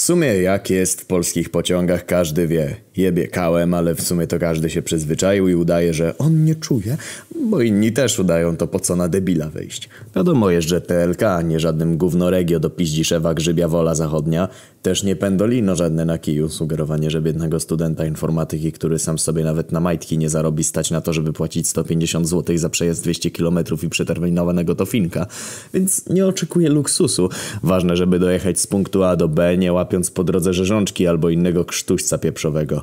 W sumie jak jest w polskich pociągach każdy wie. Jebie kałem, ale w sumie to każdy się przyzwyczaił i udaje, że on nie czuje, bo inni też udają to po co na debila wejść. Wiadomo jest, że TLK, nie żadnym gównoregio do piździszewa grzybia wola zachodnia, też nie pendolino żadne na kiju. Sugerowanie, że biednego studenta informatyki, który sam sobie nawet na majtki nie zarobi stać na to, żeby płacić 150 zł za przejazd 200 km i przeterminowanego tofinka. Więc nie oczekuję luksusu. Ważne, żeby dojechać z punktu A do B, nie łapiąc po drodze rzeżączki albo innego krztuśca pieprzowego.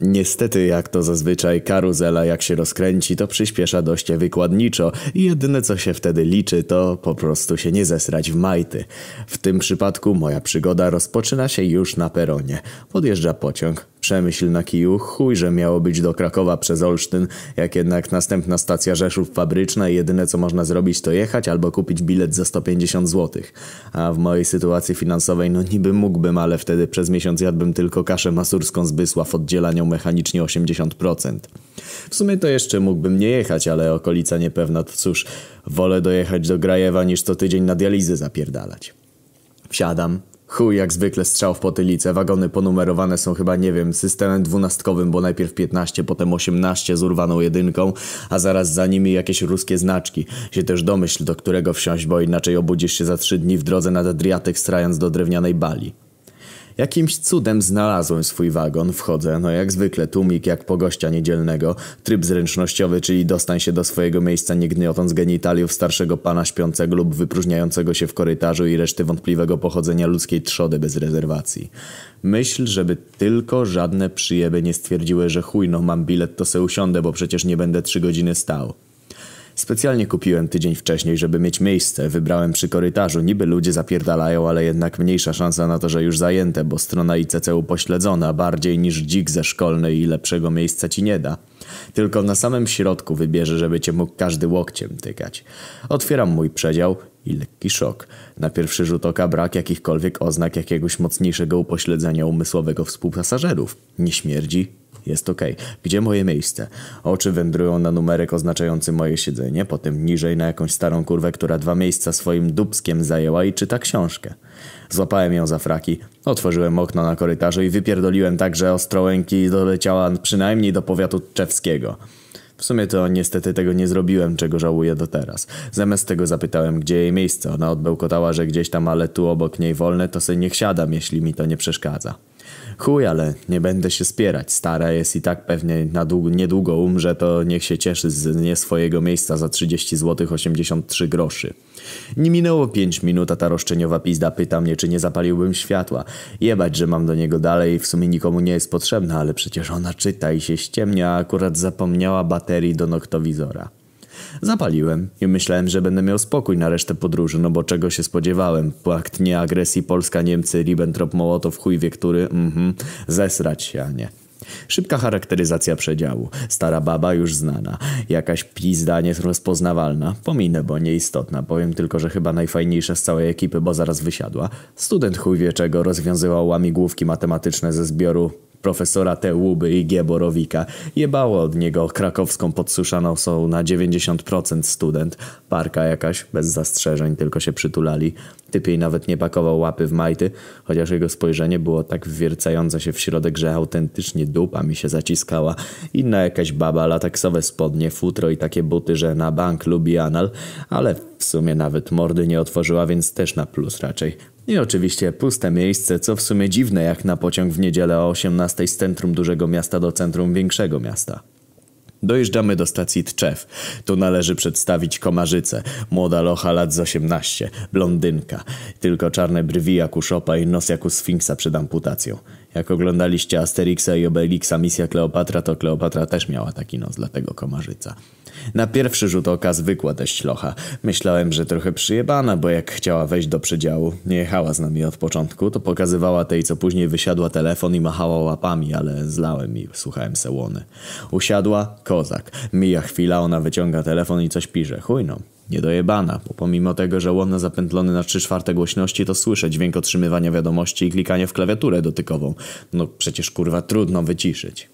Niestety, jak to zazwyczaj, karuzela jak się rozkręci, to przyspiesza dość wykładniczo i jedyne co się wtedy liczy, to po prostu się nie zesrać w majty. W tym przypadku moja przygoda rozpoczyna się już na peronie. Podjeżdża pociąg, Przemyśl na kiju, chuj, że miało być do Krakowa przez Olsztyn, jak jednak następna stacja Rzeszów Fabryczna i jedyne co można zrobić to jechać albo kupić bilet za 150 zł. A w mojej sytuacji finansowej no niby mógłbym, ale wtedy przez miesiąc jadłbym tylko kaszę masurską z Bysław mechanicznie 80%. W sumie to jeszcze mógłbym nie jechać, ale okolica niepewna, to cóż, wolę dojechać do Grajewa niż co tydzień na dializę zapierdalać. Wsiadam, Chuj, jak zwykle strzał w potylicę. Wagony ponumerowane są chyba, nie wiem, systemem dwunastkowym, bo najpierw 15, potem 18 z urwaną jedynką, a zaraz za nimi jakieś ruskie znaczki. Się też domyśl, do którego wsiąść, bo inaczej obudzisz się za trzy dni w drodze nad Adriatyk strając do drewnianej bali. Jakimś cudem znalazłem swój wagon, wchodzę, no jak zwykle tłumik jak po gościa niedzielnego, tryb zręcznościowy, czyli dostań się do swojego miejsca nie gniotąc genitaliów starszego pana śpiącego lub wypróżniającego się w korytarzu i reszty wątpliwego pochodzenia ludzkiej trzody bez rezerwacji. Myśl, żeby tylko żadne przyjeby nie stwierdziły, że chuj no mam bilet to se usiądę, bo przecież nie będę trzy godziny stał. Specjalnie kupiłem tydzień wcześniej, żeby mieć miejsce. Wybrałem przy korytarzu. Niby ludzie zapierdalają, ale jednak mniejsza szansa na to, że już zajęte, bo strona ICC upośledzona bardziej niż dzik ze szkolnej i lepszego miejsca ci nie da. Tylko na samym środku wybierze, żeby cię mógł każdy łokciem tykać. Otwieram mój przedział i lekki szok. Na pierwszy rzut oka brak jakichkolwiek oznak jakiegoś mocniejszego upośledzenia umysłowego współpasażerów. Nie śmierdzi, jest. Okay. Gdzie moje miejsce? Oczy wędrują na numerek oznaczający moje siedzenie, potem niżej na jakąś starą kurwę, która dwa miejsca swoim dubskiem zajęła i czyta książkę. Złapałem ją za fraki, otworzyłem okno na korytarzu i wypierdoliłem tak, że ostrołęki doleciała przynajmniej do powiatu czewskiego. W sumie to niestety tego nie zrobiłem, czego żałuję do teraz. Zamiast tego zapytałem, gdzie jej miejsce. Ona odbełkotała, że gdzieś tam, ale tu obok niej wolne, to se niech siadam, jeśli mi to nie przeszkadza. Chuj, ale nie będę się spierać. Stara jest i tak pewnie na długo, niedługo umrze, to niech się cieszy z nie swojego miejsca za 30 zł 83 groszy. Nie minęło 5 minut, a ta roszczeniowa pizda pyta mnie, czy nie zapaliłbym światła. Jebać, że mam do niego dalej, w sumie nikomu nie jest potrzebna, ale przecież ona czyta i się ściemnia, a akurat zapomniała baterii do noktowizora. Zapaliłem i myślałem, że będę miał spokój na resztę podróży, no bo czego się spodziewałem. Pakt nieagresji Polska-Niemcy, Ribbentrop-Mołotow, chuj wie który, mhm, zesrać się, a nie. Szybka charakteryzacja przedziału. Stara baba już znana. Jakaś pizda rozpoznawalna. Pominę, bo nieistotna. Powiem tylko, że chyba najfajniejsza z całej ekipy, bo zaraz wysiadła. Student chuj wie czego rozwiązywał łamigłówki matematyczne ze zbioru profesora T. Łuby i G. Borowika. Jebało od niego krakowską podsuszaną są na 90% student. Parka jakaś, bez zastrzeżeń, tylko się przytulali. Typiej nawet nie pakował łapy w majty, chociaż jego spojrzenie było tak wwiercające się w środek, że autentycznie dupa mi się zaciskała. Inna jakaś baba, lateksowe spodnie, futro i takie buty, że na bank lubi anal, ale w sumie nawet mordy nie otworzyła, więc też na plus raczej. I oczywiście puste miejsce, co w sumie dziwne jak na pociąg w niedzielę o 18 z centrum dużego miasta do centrum większego miasta. Dojeżdżamy do stacji Tczew. Tu należy przedstawić Komarzycę. Młoda locha lat z 18. Blondynka. Tylko czarne brwi jak u Szopa i nos jak u Sfinksa przed amputacją. Jak oglądaliście Asterixa i Obelixa Misja Kleopatra, to Kleopatra też miała taki nos, dlatego Komarzyca. Na pierwszy rzut oka zwykła teść locha. Myślałem, że trochę przyjebana, bo jak chciała wejść do przedziału, nie jechała z nami od początku, to pokazywała tej, co później wysiadła telefon i machała łapami, ale zlałem i słuchałem se łony. Usiadła, kozak. Mija chwila, ona wyciąga telefon i coś pisze. Chujno. Niedojebana, bo pomimo tego, że łona zapętlony na 3 czwarte głośności, to słyszę dźwięk otrzymywania wiadomości i klikanie w klawiaturę dotykową. No przecież kurwa trudno wyciszyć.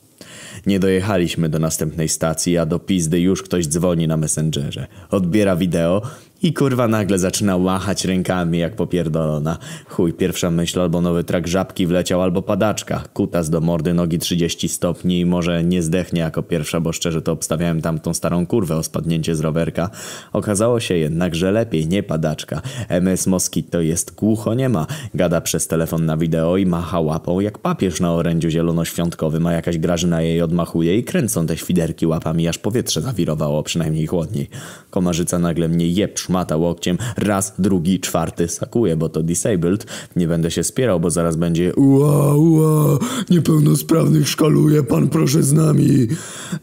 Nie dojechaliśmy do następnej stacji, a do pizdy już ktoś dzwoni na Messengerze. Odbiera wideo I kurwa nagle zaczyna łachać rękami jak popierdolona. Chuj, pierwsza myśl albo nowy trak żabki wleciał, albo padaczka. Kutas do mordy, nogi 30 stopni i może nie zdechnie jako pierwsza, bo szczerze to obstawiałem tamtą starą kurwę o spadnięcie z rowerka. Okazało się jednak, że lepiej, nie padaczka. MS Moskito jest głucho nie ma. Gada przez telefon na wideo i macha łapą jak papież na orędziu zielonoświątkowym, a jakaś grażyna jej odmachuje i kręcą te świderki łapami, aż powietrze zawirowało, przynajmniej chłodniej. Komarzyca nagle mnie jeb szmata łokciem, raz, drugi, czwarty, sakuje, bo to disabled. Nie będę się spierał, bo zaraz będzie ua, ua, niepełnosprawnych szkaluje, pan proszę z nami.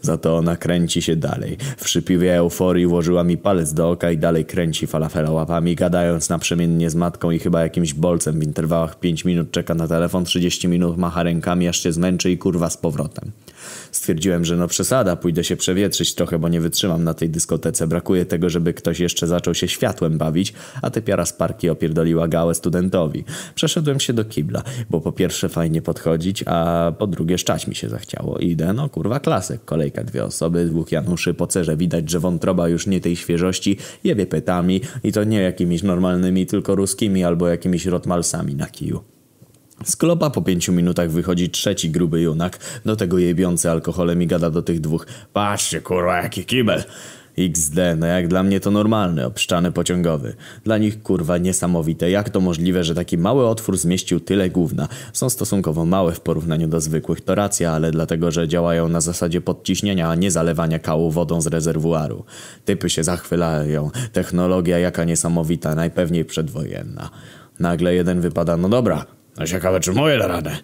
Za to ona kręci się dalej. W szypiwie euforii włożyła mi palec do oka i dalej kręci falafela łapami, gadając naprzemiennie z matką i chyba jakimś bolcem w interwałach 5 minut czeka na telefon, 30 minut macha rękami, aż się zmęczy i kurwa z powrotem. Stwierdziłem, że no przesada, pójdę się przewietrzyć trochę, bo nie wytrzymam na tej dyskotece. Brakuje tego, żeby ktoś jeszcze zaczął się światłem bawić, a typiara z parki opierdoliła gałę studentowi. Przeszedłem się do kibla, bo po pierwsze fajnie podchodzić, a po drugie szczać mi się zachciało. Idę, no kurwa klasyk, kolejka dwie osoby, dwóch Januszy po cerze. Widać, że wątroba już nie tej świeżości, jebie pytami i to nie jakimiś normalnymi, tylko ruskimi albo jakimiś rotmalsami na kiju. Z klopa po pięciu minutach wychodzi trzeci gruby junak, do tego jebiący alkoholem i gada do tych dwóch. Patrzcie kurwa jaki kibel! XD, no jak dla mnie to normalny, obszczany pociągowy. Dla nich kurwa niesamowite, jak to możliwe, że taki mały otwór zmieścił tyle gówna. Są stosunkowo małe w porównaniu do zwykłych, to racja, ale dlatego, że działają na zasadzie podciśnienia, a nie zalewania kału wodą z rezerwuaru. Typy się zachwylają, technologia jaka niesamowita, najpewniej przedwojenna. Nagle jeden wypada, no dobra, no ciekawe, czy moje da radę.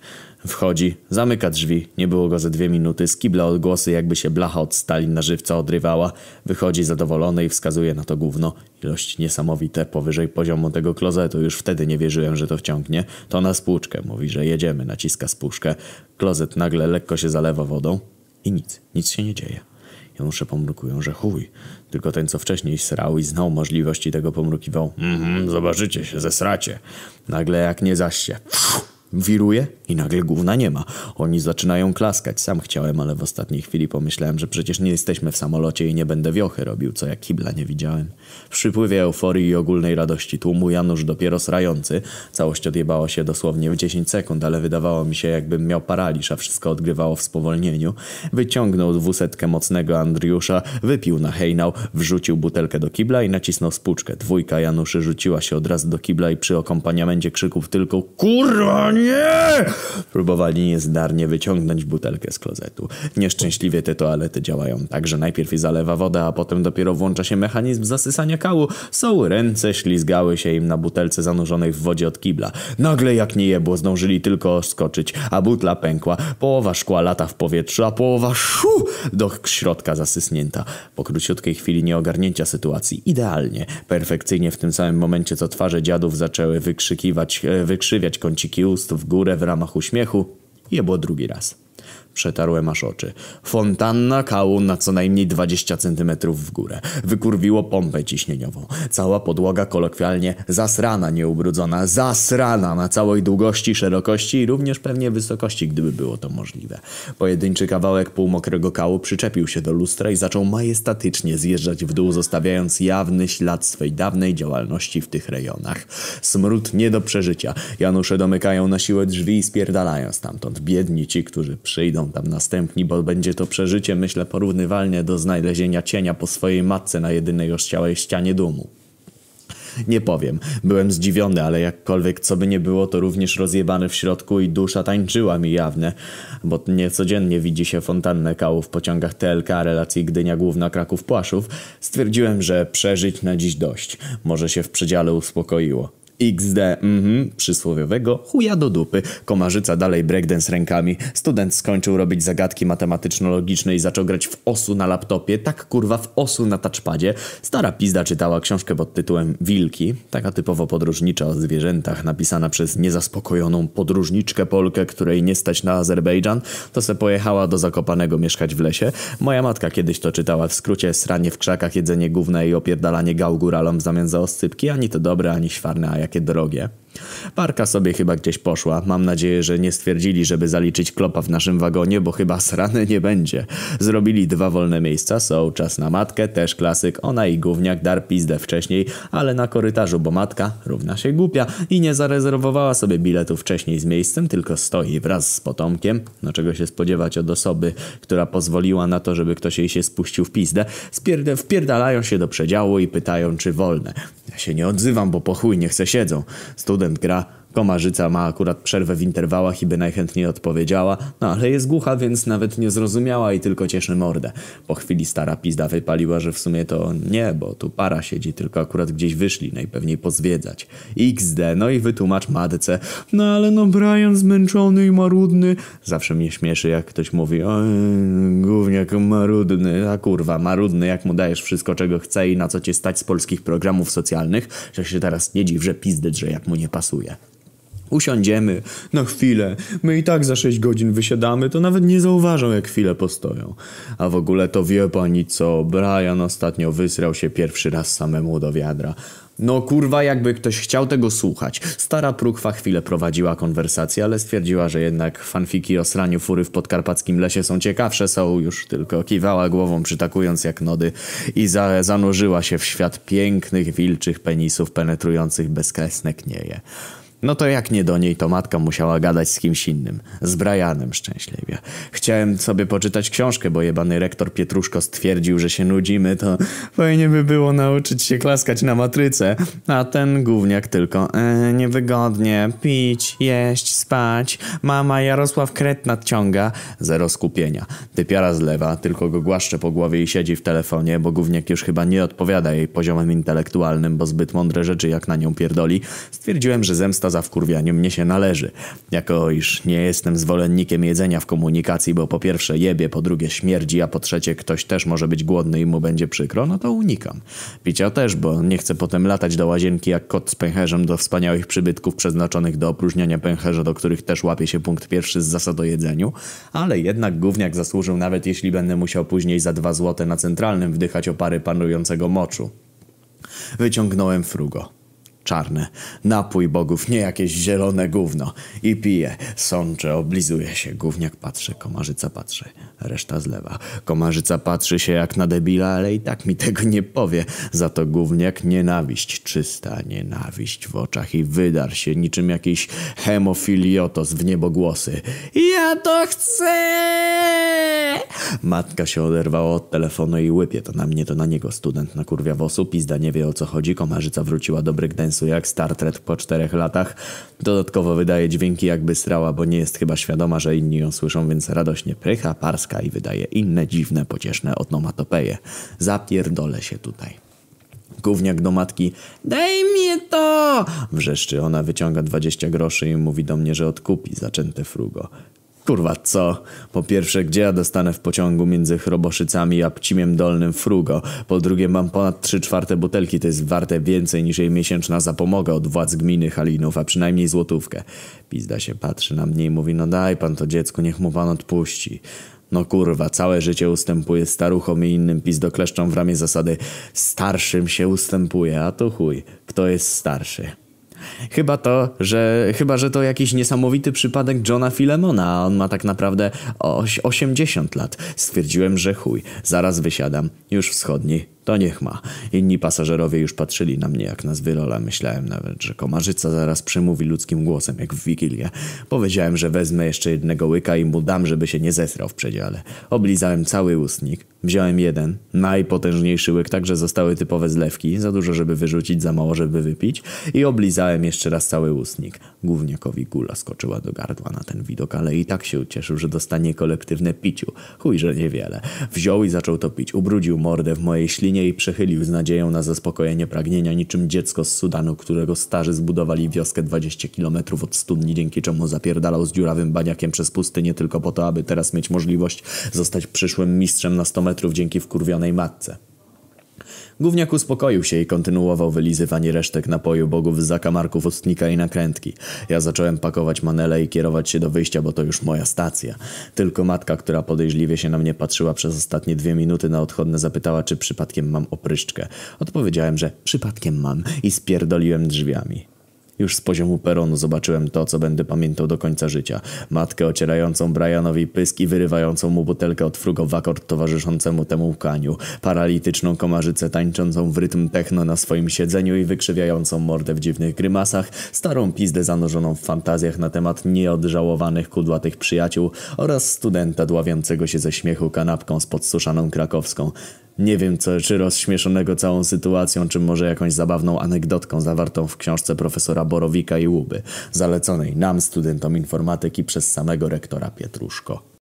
Wchodzi, zamyka drzwi, nie było go ze dwie minuty, skibla odgłosy, jakby się blacha od stali na żywca odrywała. Wychodzi zadowolony i wskazuje na to gówno. Ilość niesamowite, powyżej poziomu tego klozetu. Już wtedy nie wierzyłem, że to wciągnie. To na spłuczkę, mówi, że jedziemy, naciska spuszkę. Klozet nagle lekko się zalewa wodą i nic, nic się nie dzieje. Janusze pomrukują, że chuj. Tylko ten, co wcześniej srał i znał możliwości tego, pomrukiwał. Mhm, zobaczycie się, zesracie. Nagle jak nie zaś się. Wiruje i nagle gówna nie ma. Oni zaczynają klaskać. Sam chciałem, ale w ostatniej chwili pomyślałem, że przecież nie jesteśmy w samolocie i nie będę wiochy robił, co jak kibla nie widziałem. W przypływie euforii i ogólnej radości tłumu Janusz dopiero srający. Całość odjebała się dosłownie w 10 sekund, ale wydawało mi się jakbym miał paraliż, a wszystko odgrywało w spowolnieniu. Wyciągnął dwusetkę mocnego Andriusza, wypił na hejnał, wrzucił butelkę do kibla i nacisnął spuczkę. Dwójka Januszy rzuciła się od razu do kibla i przy akompaniamencie krzyków tylko KURWA NIE! Próbowali niezdarnie wyciągnąć butelkę z klozetu. Nieszczęśliwie te toalety działają tak, że najpierw i zalewa woda, a potem dopiero włącza się mechanizm zasysania kału. Są ręce, ślizgały się im na butelce zanurzonej w wodzie od kibla. Nagle jak nie jebło, zdążyli tylko skoczyć, a butla pękła. Połowa szkła lata w powietrzu, a połowa szu do środka zasysnięta. Po króciutkiej chwili nieogarnięcia sytuacji, idealnie, perfekcyjnie w tym samym momencie, co twarze dziadów zaczęły wykrzykiwać, e, wykrzywiać kąciki ust w górę w ramach uśmiechu, jebło drugi raz. Przetarłem aż oczy. Fontanna kału na co najmniej 20 centymetrów w górę. Wykurwiło pompę ciśnieniową. Cała podłoga kolokwialnie zasrana, nieubrudzona. Zasrana na całej długości, szerokości i również pewnie wysokości, gdyby było to możliwe. Pojedynczy kawałek półmokrego kału przyczepił się do lustra i zaczął majestatycznie zjeżdżać w dół, zostawiając jawny ślad swej dawnej działalności w tych rejonach. Smród nie do przeżycia. Janusze domykają na siłę drzwi i spierdalają stamtąd. Biedni ci, którzy przyjdą tam następni, bo będzie to przeżycie, myślę, porównywalne do znalezienia cienia po swojej matce na jedynej ościałej ścianie domu. Nie powiem, byłem zdziwiony, ale jakkolwiek co by nie było, to również rozjebany w środku i dusza tańczyła mi jawne, bo niecodziennie widzi się fontannę kału w pociągach TLK relacji Gdynia Główna Kraków Płaszów. Stwierdziłem, że przeżyć na dziś dość. Może się w przedziale uspokoiło. XD, mhm, przysłowiowego chuja do dupy. Komarzyca dalej breakdance rękami. Student skończył robić zagadki matematyczno-logiczne i zaczął grać w osu na laptopie. Tak kurwa w osu na touchpadzie. Stara pizda czytała książkę pod tytułem Wilki. Taka typowo podróżnicza o zwierzętach, napisana przez niezaspokojoną podróżniczkę Polkę, której nie stać na Azerbejdżan. To se pojechała do Zakopanego mieszkać w lesie. Moja matka kiedyś to czytała w skrócie sranie w krzakach, jedzenie gówna i opierdalanie gał góralom w zamian za oscypki. Ani to dobre, ani świarne, a jakie drogie. Parka sobie chyba gdzieś poszła. Mam nadzieję, że nie stwierdzili, żeby zaliczyć klopa w naszym wagonie, bo chyba srane nie będzie. Zrobili dwa wolne miejsca, są czas na matkę, też klasyk. Ona i gówniak dar pizdę wcześniej, ale na korytarzu, bo matka równa się głupia i nie zarezerwowała sobie biletu wcześniej z miejscem, tylko stoi wraz z potomkiem. No czego się spodziewać od osoby, która pozwoliła na to, żeby ktoś jej się spuścił w pizdę. Spierd- wpierdalają się do przedziału i pytają, czy wolne. Ja się nie odzywam, bo po chuj nie chcę siedzą. Student gra, komarzyca ma akurat przerwę w interwałach i by najchętniej odpowiedziała, no ale jest głucha, więc nawet nie zrozumiała i tylko cieszy mordę. Po chwili stara pizda wypaliła, że w sumie to nie, bo tu para siedzi, tylko akurat gdzieś wyszli, najpewniej pozwiedzać. XD, no i wytłumacz matce, no ale no Brian zmęczony i marudny. Zawsze mnie śmieszy, jak ktoś mówi, gówniak marudny, a kurwa, marudny, jak mu dajesz wszystko, czego chce i na co cię stać z polskich programów socjalnych, że się teraz nie dziw, że pizdy że jak mu nie pasuje. Usiądziemy na chwilę. My i tak za 6 godzin wysiadamy, to nawet nie zauważą, jak chwilę postoją. A w ogóle to wie pani co, Brian ostatnio wysrał się pierwszy raz samemu do wiadra. No kurwa, jakby ktoś chciał tego słuchać. Stara próchwa chwilę prowadziła konwersację, ale stwierdziła, że jednak fanfiki o sraniu fury w podkarpackim lesie są ciekawsze, są już tylko kiwała głową przytakując jak nody i za zanurzyła się w świat pięknych, wilczych penisów penetrujących bezkresne knieje. No to jak nie do niej, to matka musiała gadać z kimś innym. Z Brianem szczęśliwie. Chciałem sobie poczytać książkę, bo jebany rektor Pietruszko stwierdził, że się nudzimy, to fajnie by było nauczyć się klaskać na matrycę. A ten gówniak tylko e, niewygodnie, pić, jeść, spać. Mama Jarosław Kret nadciąga. Zero skupienia. Typiara zlewa, tylko go głaszcze po głowie i siedzi w telefonie, bo gówniak już chyba nie odpowiada jej poziomem intelektualnym, bo zbyt mądre rzeczy jak na nią pierdoli. Stwierdziłem, że zemsta za wkurwianie mnie się należy. Jako iż nie jestem zwolennikiem jedzenia w komunikacji, bo po pierwsze jebie, po drugie śmierdzi, a po trzecie ktoś też może być głodny i mu będzie przykro, no to unikam. Picia też, bo nie chcę potem latać do łazienki jak kot z pęcherzem do wspaniałych przybytków przeznaczonych do opróżniania pęcherza, do których też łapie się punkt pierwszy z zasad o jedzeniu, ale jednak gówniak zasłużył nawet jeśli będę musiał później za dwa złote na centralnym wdychać opary panującego moczu. Wyciągnąłem frugo czarne. Napój bogów, nie jakieś zielone gówno. I piję, sączę, oblizuję się. Gówniak patrzy, komarzyca patrzy. Reszta zlewa. Komarzyca patrzy się jak na debila, ale i tak mi tego nie powie. Za to gówniak nienawiść, czysta nienawiść w oczach i wydar się niczym jakiś hemofiliotos w niebogłosy. Ja to chcę! Matka się oderwała od telefonu i łypie to na mnie, to na niego. Student na kurwia wosu, pizda nie wie o co chodzi. Komarzyca wróciła do breakdance'u jak Star Trek po czterech latach. Dodatkowo wydaje dźwięki jakby srała, bo nie jest chyba świadoma, że inni ją słyszą, więc radośnie prycha, parska i wydaje inne dziwne, pocieszne onomatopeje. Zapierdolę się tutaj. Gówniak do matki. Daj mi to! Wrzeszczy ona, wyciąga 20 groszy i mówi do mnie, że odkupi zaczęte frugo. Kurwa, co? Po pierwsze, gdzie ja dostanę w pociągu między Chroboszycami a Pcimiem Dolnym frugo? Po drugie, mam ponad 3 czwarte butelki, to jest warte więcej niż jej miesięczna zapomoga od władz gminy Halinów, a przynajmniej złotówkę. Pizda się patrzy na mnie i mówi, no daj pan to dziecku, niech mu pan odpuści. No kurwa, całe życie ustępuje staruchom i innym pizdokleszczom w ramię zasady starszym się ustępuje, a to chuj, kto jest starszy? Chyba to, że chyba, że to jakiś niesamowity przypadek Johna Filemona, a on ma tak naprawdę oś, 80 lat. Stwierdziłem, że chuj, zaraz wysiadam, już wschodni, to niech ma. Inni pasażerowie już patrzyli na mnie jak na zwyrola. Myślałem nawet, że komarzyca zaraz przemówi ludzkim głosem jak w Wigilię. Powiedziałem, że wezmę jeszcze jednego łyka i mu dam, żeby się nie zesrał w przedziale. Oblizałem cały ustnik. Wziąłem jeden, najpotężniejszy łyk, także zostały typowe zlewki. Za dużo, żeby wyrzucić, za mało, żeby wypić. I oblizałem jeszcze raz cały ustnik. Gówniakowi gula skoczyła do gardła na ten widok, ale i tak się ucieszył, że dostanie kolektywne piciu. Chuj, że niewiele. Wziął i zaczął to pić. Ubrudził mordę w mojej ślinie i przechylił z nadzieją na zaspokojenie pragnienia niczym dziecko z Sudanu, którego starzy zbudowali wioskę 20 kilometrów od studni, dzięki czemu zapierdalał z dziurawym baniakiem przez pustynię tylko po to, aby teraz mieć możliwość zostać przyszłym mistrzem na 100 metrów dzięki wkurwionej matce. Gówniak uspokoił się i kontynuował wylizywanie resztek napoju bogów z zakamarków ustnika i nakrętki. Ja zacząłem pakować manele i kierować się do wyjścia, bo to już moja stacja. Tylko matka, która podejrzliwie się na mnie patrzyła przez ostatnie dwie minuty na odchodne, zapytała, czy przypadkiem mam opryszczkę. Odpowiedziałem, że przypadkiem mam i spierdoliłem drzwiami. Już z poziomu peronu zobaczyłem to, co będę pamiętał do końca życia. Matkę ocierającą Brianowi pysk i wyrywającą mu butelkę od frugo w towarzyszącemu temu łkaniu. Paralityczną komarzycę tańczącą w rytm techno na swoim siedzeniu i wykrzywiającą mordę w dziwnych grymasach. Starą pizdę zanurzoną w fantazjach na temat nieodżałowanych kudłatych przyjaciół oraz studenta dławiącego się ze śmiechu kanapką z podsuszaną krakowską. Nie wiem, co, czy rozśmieszonego całą sytuacją, czy może jakąś zabawną anegdotką zawartą w książce Borowika i Łuby, zaleconej nam, studentom informatyki, przez samego rektora Pietruszko.